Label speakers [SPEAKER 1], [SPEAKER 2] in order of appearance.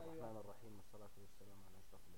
[SPEAKER 1] الله
[SPEAKER 2] أيوة.
[SPEAKER 1] الرحمن الرحيم والصلاة والسلام على أشرف الأنبياء